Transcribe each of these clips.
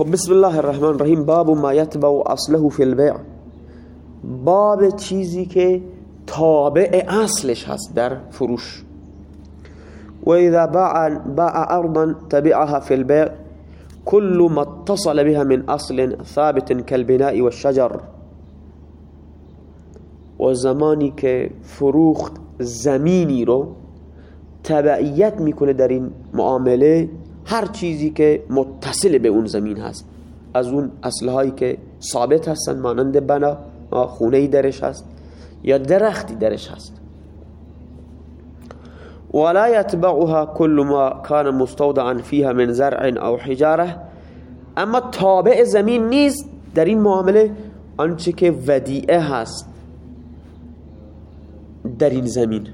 خب بسم الله الرحمن الرحیم. باب ما یتبع اصله فی البیع. باب چیزی که تابع اصلش هست در فروش. و اذا باع, باع ارضا تبعها فی البیع كل ما اتصل بها من اصل ثابت كالبناء والشجر. و زمانی که فروخت زمینی رو تبعیت می‌کنه در این معامله هر چیزی که متصل به اون زمین هست. از اون اصلهایی که ثابت هستن مانند بنا خونه درش هست یا درختی درش هست. ولا يتبعها كل ما كان مستودعا فيها من زرع او حجاره. اما تابع زمین نیست در این معامله آنچه که ودیعه هست در این زمین.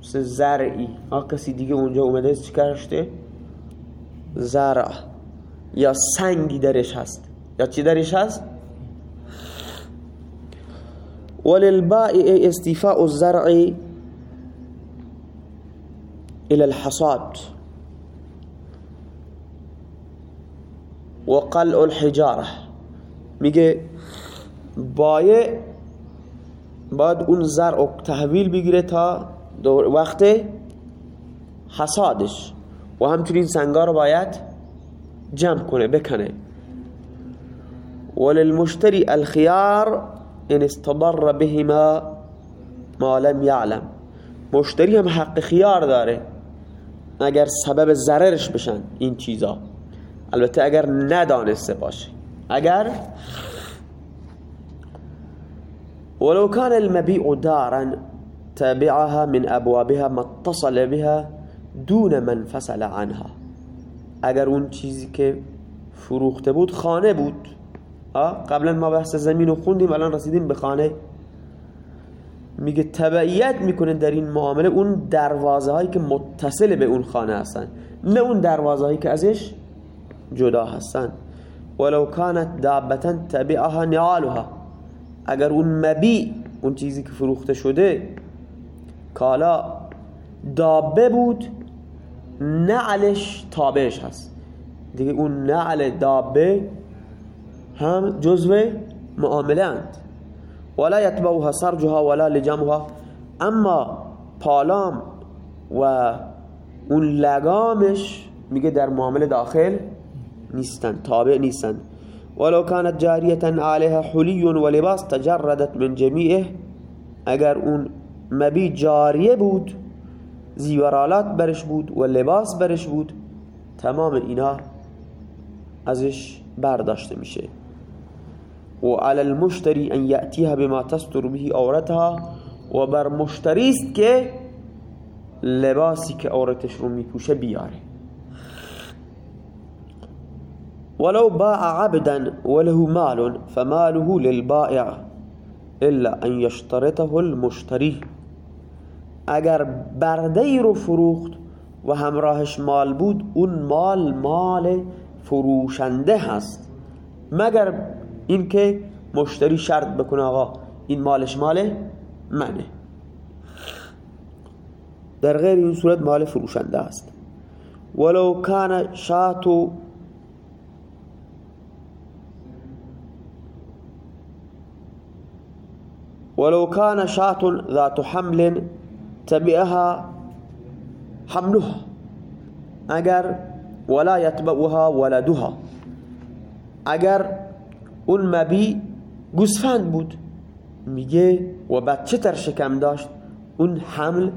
مثل زرعی. آه کسی دیگه اونجا اومده چی کرشته زرع یا سنگی درش هست. یا چی درش هست؟ وللبائع استيفاء الزرع الى الحصاد وقلع الحجاره میگه بایع باید اون زرع تحویل بگیره تا وقت حصادش. و همچنین سنگا رو باید جمع کنه بکنه. وللمشتری الخيار ان استضر بهما ما لم يعلم مشتری هم حق خیار داره اگر سبب ضررش بشن این چیزا. البته اگر ندانسته باشه. اگر ولو كان المبيع دارا تابعها من ابوابها ما اتصل بها دون من فصل عنها. اگر اون چیزی که فروخته بود خانه بود قبلا ما بحث زمین رو خوندیم الان رسیدیم به خانه. میگه تبعیت می‌کنه در این معامله اون دروازه هایی که متصل به اون خانه هستن نه اون دروازه هایی که ازش جدا هستن. ولو كانت دابتا تبعها نعالها. اگر اون مبی اون چیزی که فروخته شده کالا دابه بود نعلش تابعش هست. دیگه اون نعل دابه هم جزو معامله اند. ولا يتبعها سرجها ولا لجمها. اما پالام و اون لگامش میگه در معامله داخل نیستن تابع نیستن. ولو كانت جارية عليها حلي ولباس تجردت من جميعه اگر اون مبی جاریه بود زیورالات برش بود و لباس برش بود تمام اینا ازش برداشته میشه. و علی المشتری ان یأتیها بما تستر به عورتها و بر مشتری است که لباسی که عورتش رو میپوشه بیاره. ولو باع عبدا وله مال فماله للبائع الا ان يشترطه المشتری. اگر برده رو فروخت و همراهش مال بود اون مال مال فروشنده هست. مگر اینکه مشتری شرط بکنه آقا این مالش مال منه. در غیر این صورت مال فروشنده است. ولو کان شاتو ولو كان شاة ذات حمل تبعها حملها اگر ولا يتبعها ولدها اگر اون مبی گوسفند بود میگه و بچه تر شکم داشت اون حمل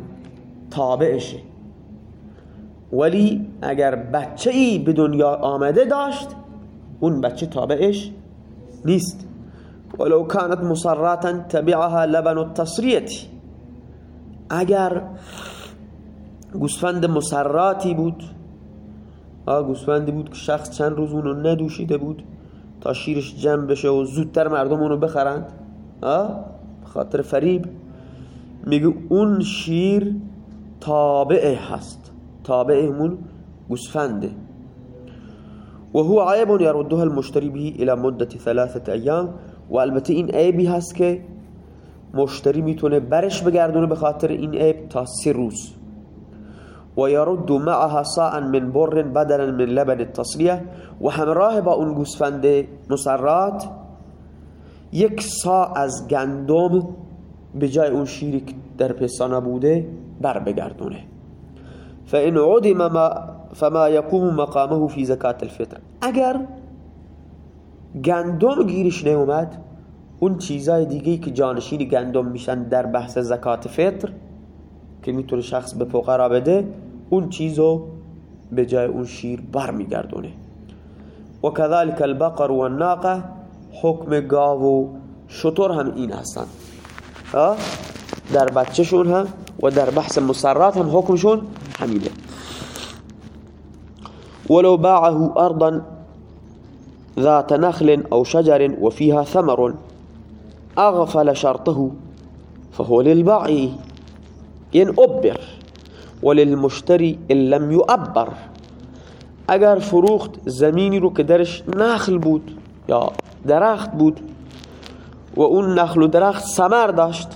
تابعشه ولی اگر بچه ای به دنیا آمده داشت اون بچه تابعش نیست ولو كانت مصراتا تبعها لبن التصرية اگر گوسفند مسراتی بود گوسفندی بود که شخص چند روز اونو ندوشیده بود تا شیرش جمع بشه و زودتر مردم اونو بخرند خاطر فریب میگه اون شیر تابعه هست تابعه همون گوسفنده. و هو عیب یردها المشتری به الى مدت ثلاثه ایام و البته این عیبی هست که مشتری می‌تونه برش بگردونه به خاطر این عیب تا سه روز. و یرد معها صاعا من بر بدلا من لبن التصلیه و همراه با اون گوسفند مسرات یک سا از گندم به جای اون شیری که در پستانه بوده بر بگردونه. فإن عدم ما فما يقوم مقامه في زکات الفطر. اگر گندم گیرش نیومد اون چیزای دیگه که جانشین گندم میشن در بحث زکات فطر که می‌تونه شخص به فقرا بده اون چیزو به جای اون شیر بر میگردونه و کذالک البقر و الناقه حکم گاو و شطور هم این هستن. در بچهشون هم و در بحث مسرات هم حکمشون همینه. ولو باعه أرضا ذات نخل أو شجر وفيها ثمر. أغفل شرطه فهو للبائع ين أبر وللمشتري إن لم يؤبر. اگر فروخت زمینی رو که درش نخل بود یا درخت بود و اون نخل و درخت سمر داشت.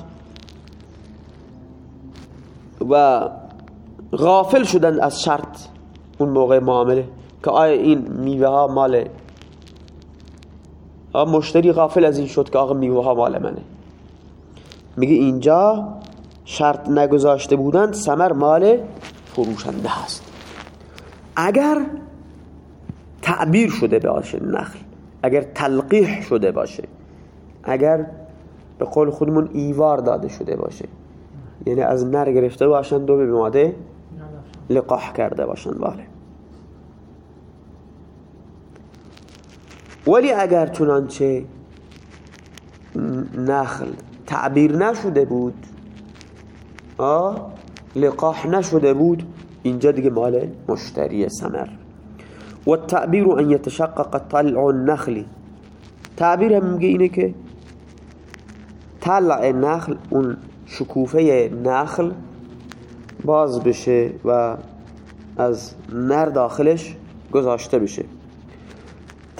و غافل شدن از شرط اون موقع معامله که آیا این میوه ها مال مشتری غافل از این شد که آقا میوه ها مال منه. میگه اینجا شرط نگذاشته بودن سمر مال فروشنده هست اگر تعبیر شده باشه نخل اگر تلقیح شده باشه اگر به قول خودمون ایوار داده شده باشه یعنی از نر گرفته باشن دو به ماده لقاح کرده باشن بله. ولی اگر چنانچه نخل تعبیر نشده بود آه لقاح نشده بود اینجا دیگه مال مشتری سمر. و التعبیر ان يتشقق طلع النخل. تعبیر هم میگه اینه که طلع نخل اون شکوفه نخل باز بشه و از نر داخلش گذاشته بشه.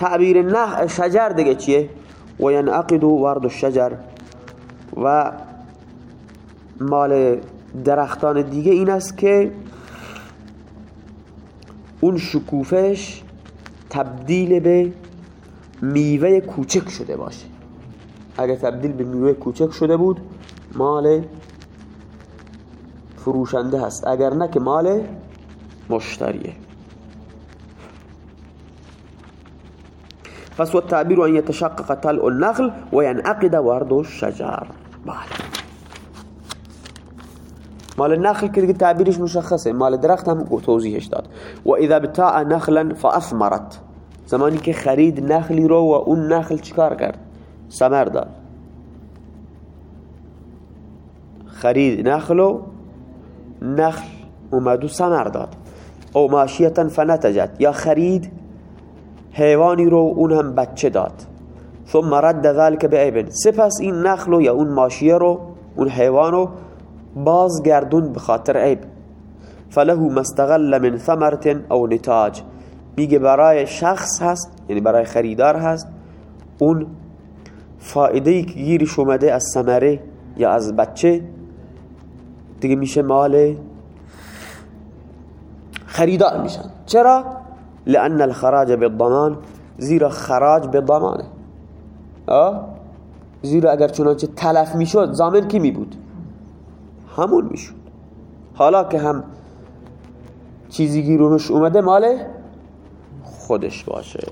تعبیر نه شجر دیگه چیه؟ و ینعقد ورد الشجر. و مال درختان دیگه این است که اون شکوفش تبدیل به میوه کوچک شده باشه. اگر تبدیل به میوه کوچک شده بود مال فروشنده هست. اگر نه که مال مشتریه. پس و التعبیر ان يتشقق طلع النخل و ینعقد ورد الشجر. مال. النخل که دیگه تعبیرش مشخصة. مال درخت هم توضیحش داد. و اذا بتاع نخلا فأثمرت. زمانی که خرید نخلی رو و اون نخل چیکار کرد ثمر داد. خرید نخل و نخل اومد و ثمر داد. أو ماشیتا فنتجت. یا خرید حیوانی رو اون هم بچه داد. ثم رد ذلك بعیب سپس این نخل یا اون ماشیه رو اون حیوان رو بازگردون به خاطر عیب. فله مستغل من ثمرت او نتاج. میگه برای شخص هست یعنی برای خریدار هست اون فائده که گیرش اومده از ثمره یا از بچه دیگه میشه مال خریدار میشن. چرا؟ لأن الخراج بالضمان زیرا خراج به ضمانه زیرا اگر چنانچه تلف می‌شد زامن کی می بود همون می‌شد. حالا که هم چیزی گیرونش اومده مال خودش باشه.